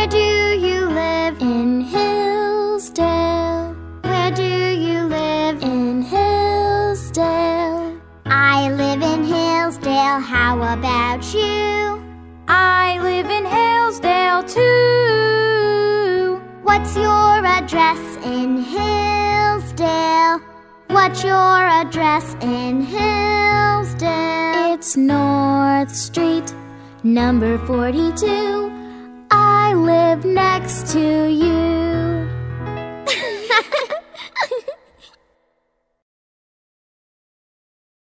Where do you live? In Hillsdale. Where do you live? In Hillsdale. I live in Hillsdale. How about you? I live in Hillsdale too. What's your address in Hillsdale? What's your address in Hillsdale? It's North Street, number 42. Next to you.